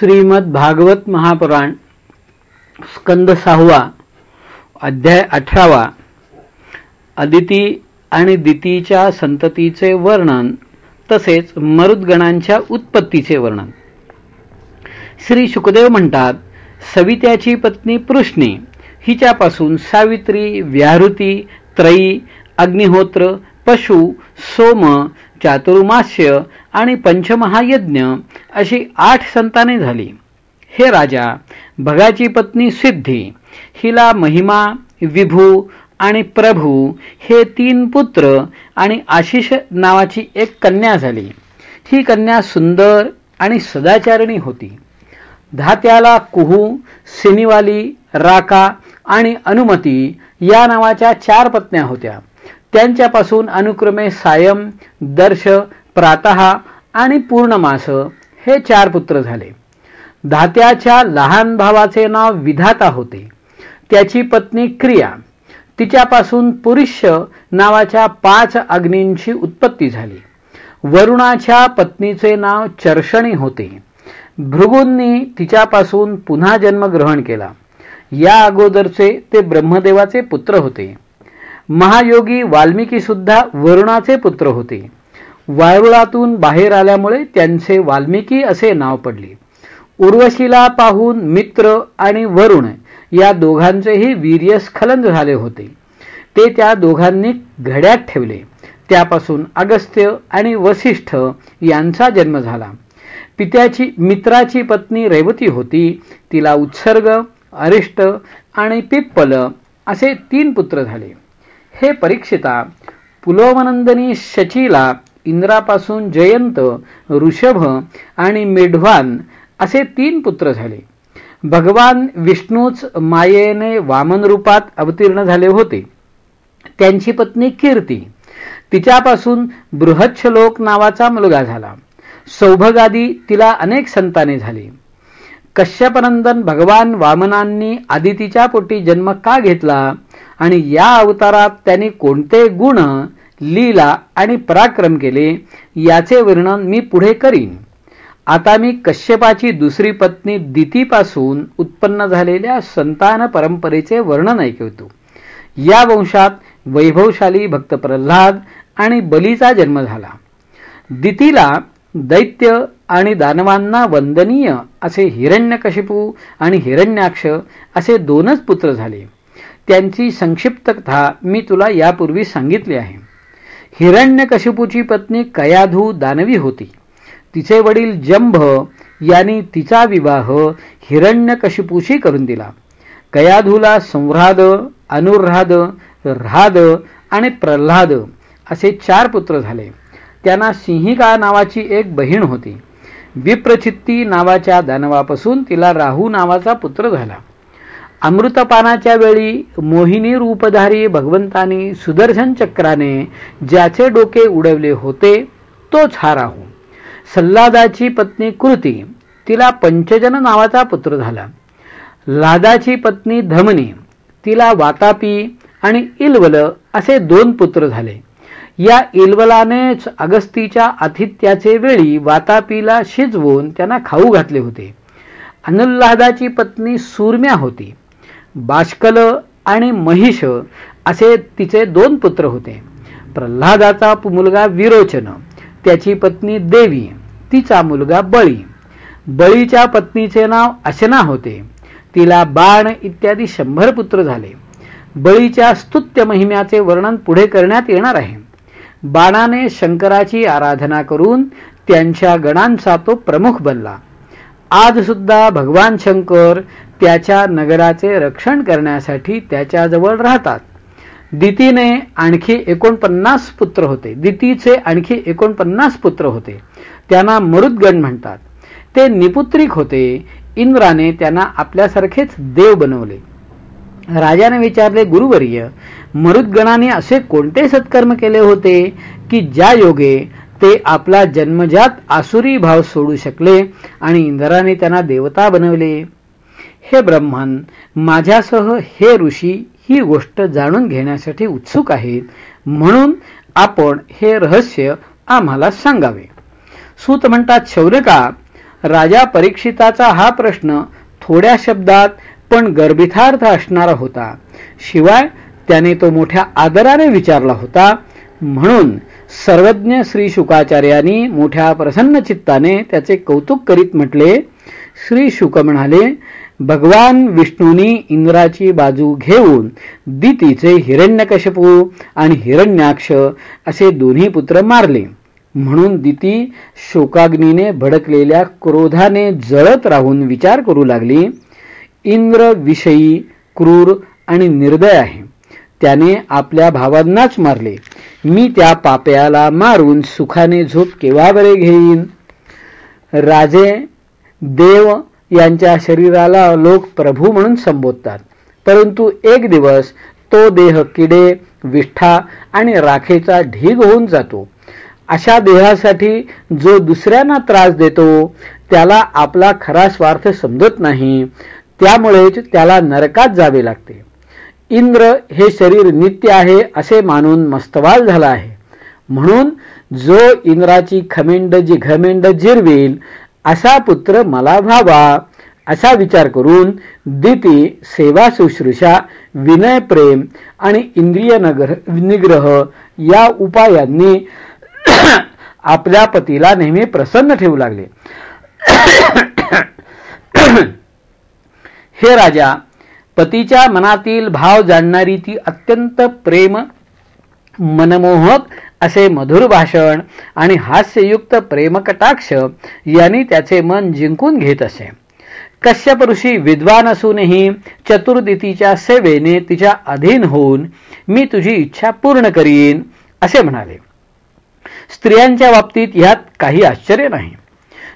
श्रीमद भागवत महापुराण स्कंद सहावा अध्याय अठरावा अदिती आणि दितीच्या संततीचे वर्णन तसेच मरुदगणांच्या उत्पत्तीचे वर्णन. श्री शुकदेव म्हणतात सवित्याची पत्नी पृष्णी हिच्यापासून सावित्री व्याहृती त्रयी अग्निहोत्र पशु सोम चातुर्मास्य आणि पंचमहायज्ञ अशी आठ संताने झाली. हे राजा भगाची पत्नी सिद्धी हिला महिमा विभू आणि प्रभू हे तीन पुत्र आणि आशिष नावाची एक कन्या झाली. ही कन्या सुंदर आणि सदाचारिणी होती. धात्याला कुहू सिनिवाली राका आणि अनुमती या नावाच्या चार पत्न्या होत्या. त्यांच्यापासून अनुक्रमे सायम दर्श प्रातः आणि पूर्णमास हे चार पुत्र झाले. धात्याच्या लहान भावाचे नाव विधाता होते. त्याची पत्नी क्रिया. तिच्यापासून पुरुष्य नावाच्या पाच अग्नींची उत्पत्ती झाली. वरुणाच्या पत्नीचे नाव चर्षणी होते. भृगूंनी तिच्यापासून पुन्हा जन्म ग्रहण केला. या अगोदरचे ते ब्रह्मदेवाचे पुत्र होते. महायोगी वाल्मिकी सुद्धा वरुणाचे पुत्र होते. वारुळातून बाहेर आल्यामुळे त्यांचे वाल्मिकी असे नाव पडले. उर्वशीला पाहून मित्र आणि वरुण या दोघांचेही वीर्यस्खलन झाले होते. ते त्या दोघांनी घड्यात ठेवले. त्यापासून अगस्त्य आणि वसिष्ठ यांचा जन्म झाला. पित्याची मित्राची पत्नी रेवती होती. तिला उत्सर्ग अरिष्ट आणि पिप्पल असे तीन पुत्र झाले. हे परीक्षिता पुलोमनंदनी शचीला इंद्रापासून जयंत ऋषभ आणि मेढवान असे तीन पुत्र झाले. भगवान विष्णूच मायेने वामन रूपात अवतीर्ण झाले होते. त्यांची पत्नी कीर्ती. तिच्यापासून बृहच्छलोक नावाचा मुलगा झाला. सौभगादी तिला अनेक संताने झाली. कश्यपनंदन भगवान वामनांनी आदितीच्या पोटी जन्म का घेतला? आणि या अवतारात त्यांनी कोणते गुण लीला आणि पराक्रम केले याचे वर्णन मी पुढे करीन. आता मी कश्यपाची दुसरी पत्नी दितीपासून उत्पन्न झालेल्या संतान परंपरेचे वर्णन ऐकवतो. या वंशात वैभवशाली भक्त प्रल्हाद आणि बलीचा जन्म झाला. दितीला दैत्य आणि दानवांना वंदनीय असे हिरण्यकशिपू आणि हिरण्याक्ष असे दोनच पुत्र झाले. त्यांची संक्षिप्त कथा मी तुला यापूर्वी सांगितली आहे. हिरण्यकशिपूची पत्नी कयाधू दानवी होती. तिचे वडील जंभ यांनी तिचा विवाह हिरण्यकशिपूशी करून दिला. कयाधूला संह्राद अनुर्हाद राद आणि प्रल्हाद असे चार पुत्र झाले. त्यांना सिंहिका नावाची एक बहीण होती. विप्रचित्ती नावाच्या दानवापासून तिला राहू नावाचा पुत्र झाला. अमृतपानाच्या वेळी मोहिनी रूपधारी भगवंतानी सुदर्शन चक्राने ज्याचे डोके उडवले होते तोच हा राहू. सल्लादाची पत्नी कृती तिला पंचजन नावाचा पुत्र झाला. लादाची पत्नी धमनी तिला वातापी आणि इलवल असे दोन पुत्र झाले. या इलवलानेच अगस्तीच्या आतिथ्याचे वेळी वातापीला शिजवून त्यांना खाऊ घातले होते. अनुल्लादाची पत्नी सूर्म्या होती. बाष्कल आणि महिष असे तिचे दोन पुत्र होते. प्रल्हादाचा मुलगा विरोचन त्याची पत्नी देवी तिचा मुलगा बळी. बळीच्या पत्नीचे नाव अशना होते. तिला बाण इत्यादी शंभर पुत्र झाले. बळीच्या स्तुत्य महिम्याचे वर्णन पुढे करण्यात येणार आहे. बाणाने शंकराची आराधना करून त्यांच्या गणांचा तो प्रमुख बनला. आज सुद्धा भगवान शंकर त्याच्या नगराचे रक्षण करण्यासाठी त्याच्याजवळ राहतात. दितीने आणखी एकोणपन्नास पुत्र होते. दितीचे आणखी एकोणपन्नास पुत्र होते. त्यांना मरुदगण म्हणतात. ते निपुत्रिक होते. इंद्राने त्यांना आपल्यासारखेच देव बनवले. राजाने विचारले गुरुवर्य मरुदगणाने असे कोणते सत्कर्म केले होते की ज्या योगे ते आपला जन्मजात आसुरी भाव सोडू शकले आणि इंद्राने त्यांना देवता बनवले. हे ब्रह्मन माझ्यासह हे ऋषी ही गोष्ट जाणून घेण्यासाठी उत्सुक आहेत. म्हणून आपण हे रहस्य आम्हाला सांगावे. सूत म्हणतात शौर्यका राजा परीक्षिताचा हा प्रश्न थोड्या शब्दात पण गर्भितार्थ असणारा होता. शिवाय त्याने तो मोठ्या आदराने विचारला होता. म्हणून सर्वज्ञ श्री शुकाचार्यांनी मोठ्या प्रसन्न चित्ताने त्याचे कौतुक करीत म्हटले. श्री शुक म्हणाले भगवान विष्णूंनी इंद्राची बाजू घेऊन दितीचे हिरण्यकशपू आणि हिरण्याक्ष असे दोन्ही पुत्र मारले. म्हणून दिती शोकाग्नीने भडकलेल्या क्रोधाने जळत राहून विचार करू लागली. इंद्र विषयी क्रूर आणि निर्दय आहे. त्याने आपल्या भावांनाच मारले. मी त्या पाप्याला मारून सुखाने झोप केव्हा बरे घेईन? राजे देव यांच्या शरीराला लोक प्रभू म्हणून संबोधतात. परंतु एक दिवस तो देह किडे विष्ठा आणि राखेचा ढीग होऊन जातो. अशा देहासाठी जो दुसऱ्यांना त्रास देतो त्याला आपला खरा स्वार्थ समजत नाही. त्यामुळेच त्याला नरकात जावे लागते. इंद्र हे शरीर नित्य आहे असे मानून मस्तवाल झाला आहे. म्हणून जो इंद्राची खमेंड जी घमेंड जिरवेल असा पुत्र मला व्हावा असा विचार करून दिती सेवा शुश्रूषा विनय प्रेम आणि इंद्रिय निग्रह या उपायांनी आपल्या पतीला नेहमी प्रसन्न ठेवू लागले. हे राजा पतीच्या मनातील भाव जाणणारी ती अत्यंत प्रेम मनमोहक असे मधुर भाषण आणि हास्ययुक्त प्रेमकटाक्ष यांनी त्याचे मन जिंकून घेत असे. कश्यप ऋषी विद्वान असूनही चतुर्दितीच्या सेवेने तिच्या अधीन होऊन मी तुझी इच्छा पूर्ण करीन असे म्हणाले. स्त्रियांच्या बाबतीत यात काही आश्चर्य नाही.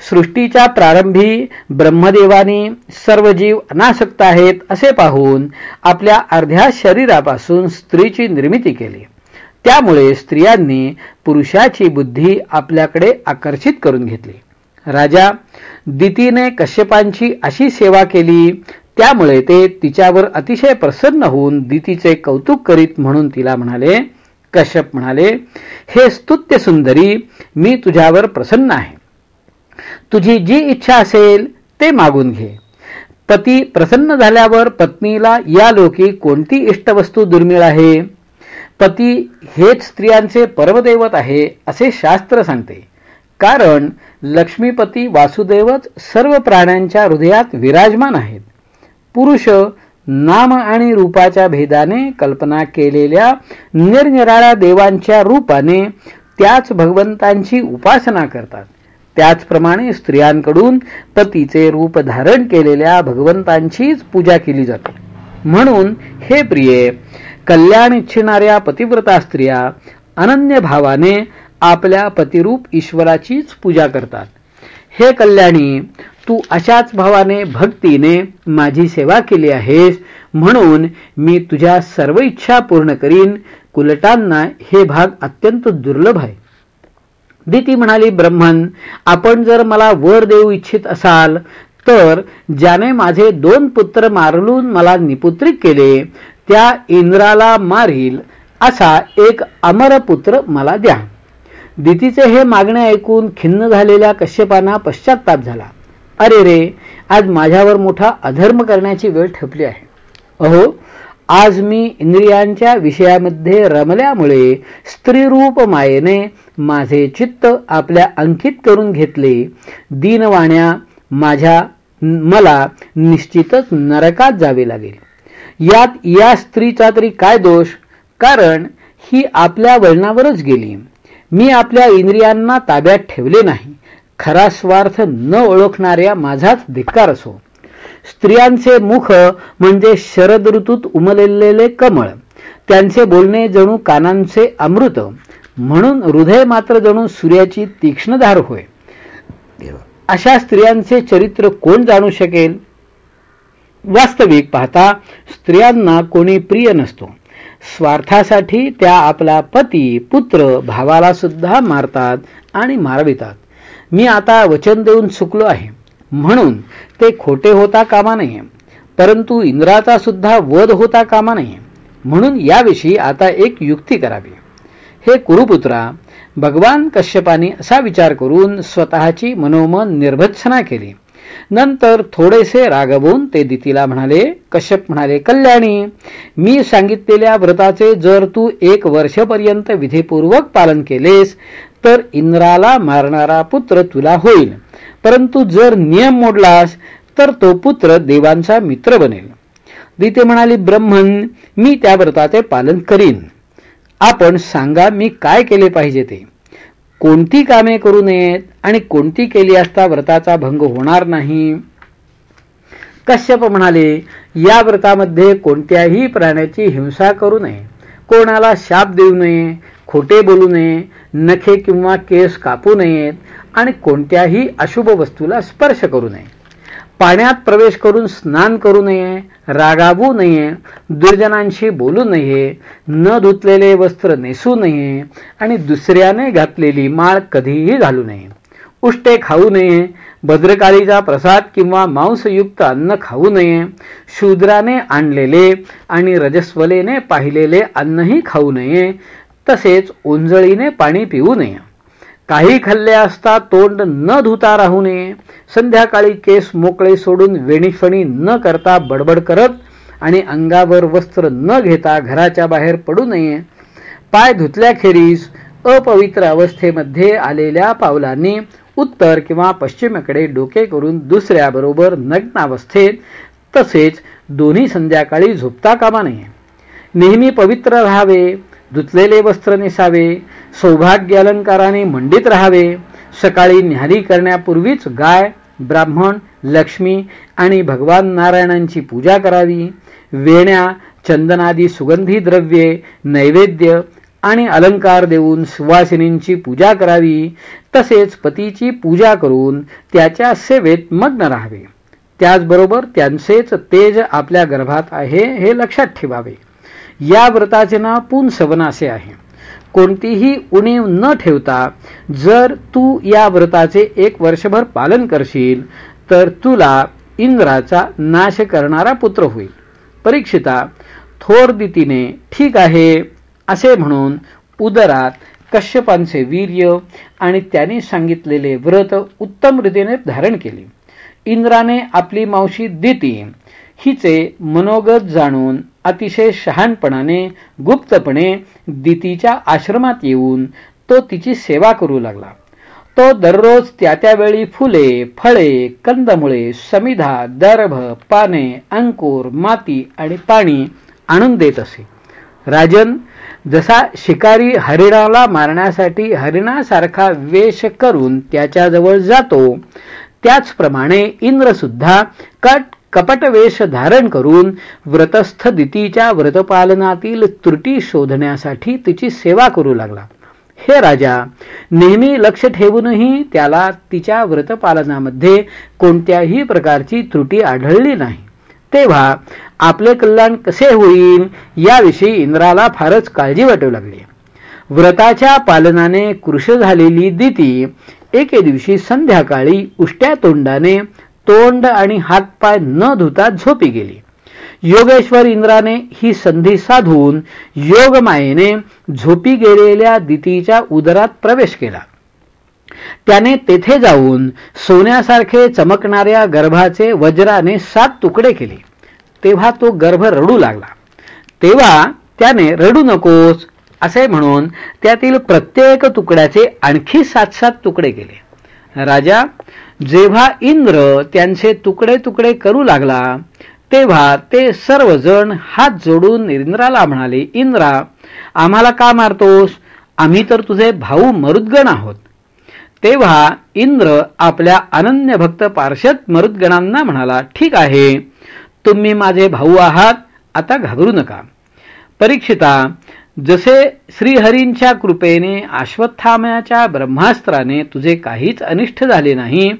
सृष्टीच्या प्रारंभी ब्रह्मदेवानी सर्व जीव अनासक्त आहेत असे पाहून आपल्या अर्ध्या शरीरापासून स्त्रीची निर्मिती केली. त्यामुळे स्त्रियांनी पुरुषाची बुद्धी आपल्याकडे आकर्षित करून घेतली. राजा दितीने कश्यपांची अशी सेवा केली त्यामुळे ते तिच्यावर अतिशय प्रसन्न होऊन दितीचे कौतुक करीत म्हणून तिला म्हणाले कश्यप म्हणाले हे स्तुत्य सुंदरी मी तुझ्यावर प्रसन्न आहे. तुझी जी इच्छा असेल ते मागून घे. पती प्रसन्न झाल्यावर पत्नीला या लोकी कोणती इष्टवस्तू दुर्मिळ आहे? पती हेच स्त्रियांचे परमदैवत आहे असे शास्त्र सांगते. कारण लक्ष्मीपती वासुदेवच सर्व प्राण्यांच्या हृदयात विराजमान आहेत. पुरुष नाम आणि रूपाच्या भेदाने कल्पना केलेल्या निरनिराळ्या देवांच्या रूपाने त्याच भगवंतांची उपासना करतात. त्याचप्रमाणे स्त्रियांकडून पतीचे रूप धारण केलेल्या भगवंतांचीच पूजा केली जाते. म्हणून हे प्रिये कल्याण इच्छिणाऱ्या पतिव्रता स्त्रिया अनन्य भावाने आपल्या पतिरूप ईश्वराचीच पूजा करतात. हे कल्याणी तू अशाच भावाने भक्तीने माझी सेवा केली आहेस म्हणून मी तुझ्या सर्व इच्छा पूर्ण करीन. कुलटांना हे भाग अत्यंत दुर्लभ आहे. दिती म्हणाली ब्रह्मन आपण जर मला वर देऊ इच्छित असाल तर ज्याने माझे दोन पुत्र मारलून मला निपुत्रिक केले त्या इंद्राला मारील असा एक अमर पुत्र मला द्या. दितीचे हे मागणे ऐकून खिन्न झालेल्या कश्यपांना पश्चाताप झाला. अरे रे आज माझ्यावर मोठा अधर्म करण्याची वेळ ठेपली आहे. अहो आज मी इंद्रियांच्या विषयामध्ये रमल्यामुळे स्त्रीरूप मायेने माझे चित्त आपल्या अंकित करून घेतले. दीनवाण्या माझ्या मला निश्चितच नरकात जावे लागेल. यात या स्त्रीचा तरी काय दोष? कारण ही आपल्या वळणावरच गेली. मी आपल्या इंद्रियांना ताब्यात ठेवले नाही. खरा स्वार्थ न ओळखणाऱ्या माझाच धिक्कार असो. स्त्रियांचे मुख म्हणजे शरद ऋतूत उमललेले कमळ. त्यांचे बोलणे जणू कानांचे अमृत. म्हणून हृदय मात्र जणू सूर्याची तीक्ष्णधार होय. अशा स्त्रियांचे चरित्र कोण जाणू शकेल? वास्तविक पाहता स्त्रियांना कोणी प्रिय नसतो. स्वार्थासाठी त्या आपला पती पुत्र भावाला सुद्धा मारतात आणि मारवितात. मी आता वचन देऊन चुकलो आहे. म्हणून ते खोटे होता कामा नये. परंतु इंद्राचा सुद्धा वध होता कामा नये. म्हणून याविषयी आता एक युक्ती करावी. हे कुरुपुत्रा भगवान कश्यपाने असा विचार करून स्वतःची मनोमन निर्भत्सना केली. नंतर थोडेसे रागवून ते दितीला म्हणाले कश्यप म्हणाले कल्याणी मी सांगितलेल्या व्रताचे जर तू एक वर्षपर्यंत विधीपूर्वक पालन केलेस तर इंद्राला मारणारा पुत्र तुला होईल. परंतु जर नियम मोडलास तर तो पुत्र देवांचा मित्र बनेल. दिते म्हणाली ब्रह्मन मी त्या व्रताचे पालन करीन. आपण सांगा मी काय केले पाहिजे ते? कोणती कामे करू नयेत आणि कोणती केली असता व्रताचा भंग होणार नाही? कश्यप म्हणाले या व्रतामध्ये कोणत्याही प्राण्याची हिंसा करू नये. कोणाला शाप देऊ नये. खोटे बोलू नये नखे किंवा केस कापू नयेत आणि कोणत्याही अशुभ वस्तूला स्पर्श करू नये. पाण्यात प्रवेश करून स्नान करू नये रागावू नये दुर्जनांशी बोलू नये न धुतलेले वस्त्र नेसू नये आणि दुसऱ्याने घातलेली माळ कधीही घालू नये. उष्टे खाऊ नये भद्रकालीचा प्रसाद किंवा मांसयुक्त अन्न खाऊ नये शूद्राने आणलेले आणि रजस्वलेने पाहिलेले अन्नही खाऊ नये तसेच उंजळीने पाणी पिऊ नये. काही खल्ले असता तोंड न धुता राहू नये. संध्याकाळी केस मोकळे सोडून वेणीफणी न करता बडबड करत आणि अंगावर वस्त्र न घेता घराच्या बाहेर पडू नये. पाय धुतल्याखेरीज अपवित्र अवस्थेमध्ये आलेल्या पावलांनी उत्तर किंवा पश्चिमेकडे डोके करून दुसऱ्याबरोबर नग्नावस्थेत तसेच दोन्ही संध्याकाळी झोपता कामा नये. नेहमी पवित्र राहावे. धुतलेले वस्त्र नेसावे सौभाग्य अलंकाराने मंडित राहावे. सकाळी न्याहारी करण्यापूर्वीच गाय ब्राह्मण लक्ष्मी आणि भगवान नारायणांची पूजा करावी. वेण्या चंदनादी सुगंधी द्रव्ये नैवेद्य आणि अलंकार देऊन सुवासिनींची पूजा करावी. तसेच पतीची पूजा करून त्याच्या सेवेत मग्न राहावे. त्याचबरोबर त्यांचेच तेज आपल्या गर्भात आहे हे लक्षात ठेवावे. या व्रताचे नाव पुंसवन असे आहे. कोणतीही उणीव न ठेवता जर तू या व्रताचे एक वर्षभर पालन करशील तर तुला इंद्राचा नाश करणारा पुत्र होईल. परीक्षिता थोर दितीने ठीक आहे असे म्हणून उदरात कश्यपांचे वीर्य आणि त्याने सांगितलेले व्रत उत्तम रीतीने धारण केले. इंद्राने आपली मावशी दिती हिचे मनोगत जाणून अतिशय शहाणपणाने गुप्तपणे दितीच्या आश्रमात येऊन तो तिची सेवा करू लागला. तो दररोज त्या त्यावेळी फुले फळे कंदमुळे समिधा दर्भ पाने अंकुर माती आणि पाणी आणून देत असे. राजन जसा शिकारी हरिणाला मारण्यासाठी हरिणासारखा वेश करून त्याच्याजवळ जातो त्याचप्रमाणे इंद्र सुद्धा कट कपटवेश धारण करून व्रतस्थ दितीच्या व्रतपालनातील त्रुटी शोधण्यासाठी तिची सेवा करू लागला. हे राजा नेहमी लक्ष ठेवूनही त्याला तिच्या व्रतपालनामध्ये कोणत्याही प्रकारची त्रुटी आढळली नाही. तेव्हा आपले कल्याण कसे होईल याविषयी इंद्राला फारच काळजी वाटू लागली. व्रताच्या पालनाने कृश झालेली दिती एके दिवशी संध्याकाळी उष्ट्या तोंडाने तोंड आणि हातपाय न धुता झोपी गेली. योगेश्वर इंद्राने ही संधी साधून योगमायेने झोपी गेलेल्या दितीच्या उदरात प्रवेश केला. त्याने तेथे जाऊन सोन्यासारखे चमकणाऱ्या गर्भाचे वज्राने सात तुकडे केले. तेव्हा तो गर्भ रडू लागला. तेव्हा त्याने रडू नकोस असे म्हणून त्यातील प्रत्येक तुकड्याचे आणखी सात सात तुकडे केले. राजा जेव्हा इंद्र त्यांचे तुकडे तुकडे करू लागला तेव्हा ते सर्वजण हात जोडून इंद्राला म्हणाले इंद्रा आम्हाला का मारतोस? आम्ही तर तुझे भाऊ मरुद्गण आहोत. तेव्हा इंद्र आपल्या अनन्य भक्त पार्षद मरुद्गणांना म्हणाला ठीक आहे तुम्ही माझे भाऊ आहात आता घाबरू नका. परीक्षिता जसे श्रीहरींच्या कृपेने अश्वत्थामाच्या ब्रह्मास्त्राने तुझे काहीच अनिष्ट झाले नाही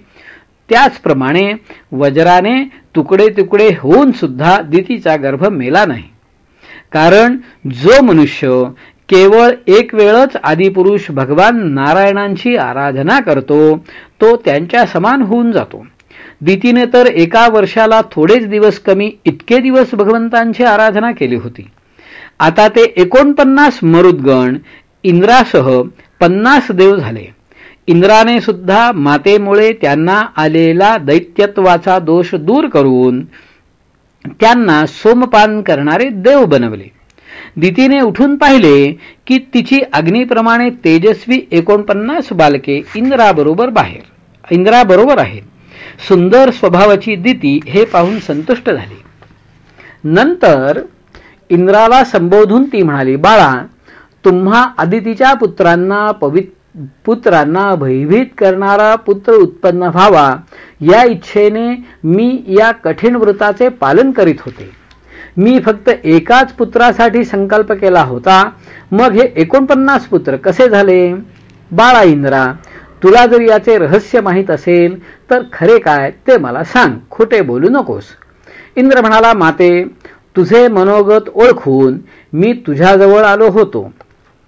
त्याचप्रमाणे वज्राने तुकडे तुकडे होऊन सुद्धा दितीचा गर्भ मेला नाही. कारण जो मनुष्य केवळ एक वेळच आदिपुरुष भगवान नारायणांची आराधना करतो तो त्यांच्या समान होऊन जातो. दितीने तर एका वर्षाला थोडेच दिवस कमी इतके दिवस भगवंतांची आराधना केली होती. आता ते एकोणपन्नास मरुद्गण इंद्रासह पन्नास देव झाले. इंद्राने सुद्धा मातेमुळे त्यांना आलेला दैत्यत्वाचा दोष दूर करून त्यांना सोमपान करणारे देव बनवले. दितीने उठून पाहिले की तिची अग्नीप्रमाणे तेजस्वी एकोणपन्नास बालके इंद्राबरोबर बाहेर इंद्राबरोबर आहेत. सुंदर स्वभावाची दिती हे पाहून संतुष्ट झाली. नंतर इंद्राला संबोधून ती म्हणाली बाळा तुम्हा आदितीच्या पुत्रांना पवित्र पुत्रांना भयभीत करणारा पुत्र उत्पन्न व्हावा या इच्छेने मी या कठीण व्रताचे पालन करीत होते. मी फक्त एकाच पुत्रासाठी संकल्प केला होता. मग हे एकोणपन्नास पुत्र कसे झाले? बाळा इंद्रा तुला जर याचे रहस्य माहीत असेल तर खरे काय ते मला सांग. खोटे बोलू नकोस. इंद्र म्हणाला माते तुझे मनोगत ओळखून मी तुझ्याजवळ आलो होतो.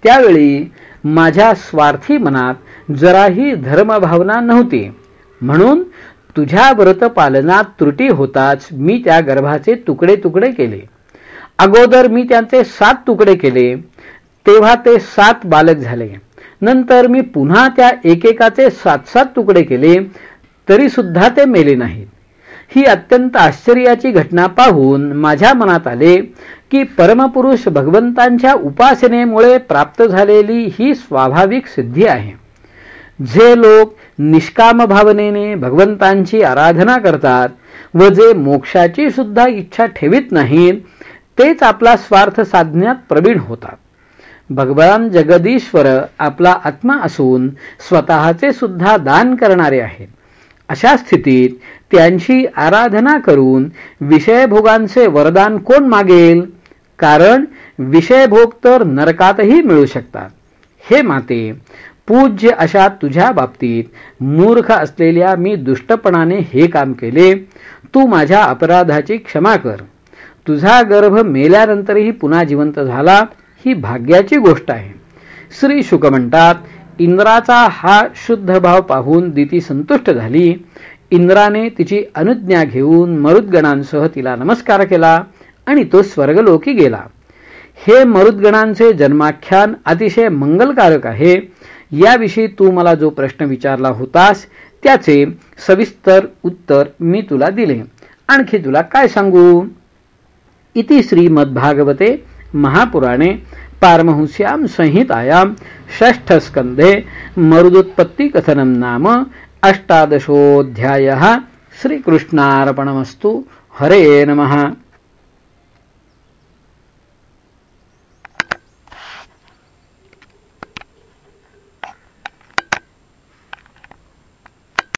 त्यावेळी माझ्या स्वार्थी मनात जराही धर्मभावना नव्हती. म्हणून तुझ्या व्रत पालनात त्रुटी होताच मी त्या गर्भाचे तुकडे तुकडे केले. अगोदर मी त्यांचे सात तुकडे केले तेव्हा ते सात बालक झाले. नंतर मी पुन्हा त्या एकेकाचे सात सात तुकडे केले तरी सुद्धा ते मेले नाहीत. ही अत्यंत आश्चर्याची घटना पाहून माझ्या मनात आले की परमपुरुष भगवंतांच्या उपासनेमुळे प्राप्त झालेली ही स्वाभाविक सिद्धी आहे. जे लोक निष्काम भावनेने भगवंतांची आराधना करतात व जे मोक्षाची सुद्धा इच्छा ठेवीत नाहीत तेच आपला स्वार्थ साधण्यात प्रवीण होतात. भगवान जगदीश्वर आपला आत्मा असून स्वतःचे सुद्धा दान करणारे आहेत. अशा स्थितीत त्यांची आराधना करून विषयभोगांचे वरदान कोण मागेल? कारण विषयभोग तर नरकातही मिळू शकतात. हे माते पूज्य अशा तुझ्या बाबतीत मूर्ख असलेल्या मी दुष्टपणाने हे काम केले. तू माझ्या अपराधाची क्षमा कर. तुझा गर्भ मेल्यानंतरही पुन्हा जिवंत झाला ही भाग्याची गोष्ट आहे. श्री शुक म्हणतात इंद्राचा हा शुद्ध भाव पाहून दिती संतुष्ट झाली. इंद्राने तिची अनुज्ञा घेऊन मरुद्गणांसह तिला नमस्कार केला आणि तो स्वर्गलोकी गेला. हे मरुद्गणांचे जन्माख्यान अतिशय मंगलकारक आहे. याविषयी तू मला जो प्रश्न विचारला होतास त्याचे सविस्तर उत्तर मी तुला दिले. आणखी तुला काय सांगू? इति श्रीमद्भागवते महापुराणे पारमहंस्यां संहितायां षष्ठस्कन्धे मरुदुत्पत्तिकथनं नाम अष्टादशोऽध्यायः. श्रीकृष्णार्पणमस्तु. हरे नमः.